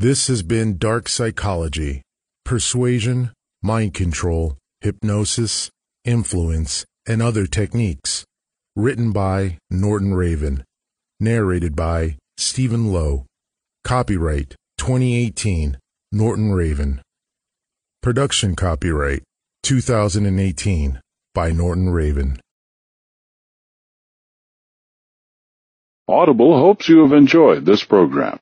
This has been Dark Psychology, Persuasion, Mind Control, Hypnosis, Influence, and Other Techniques. Written by Norton Raven. Narrated by Stephen Lowe. Copyright 2018 Norton Raven. Production copyright 2018 by Norton Raven. Audible hopes you have enjoyed this program.